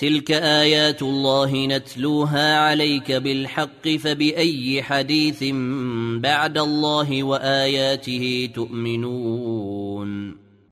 تلك ايات الله نتلوها عليك بالحق فباي حديث بعد الله واياته تؤمنون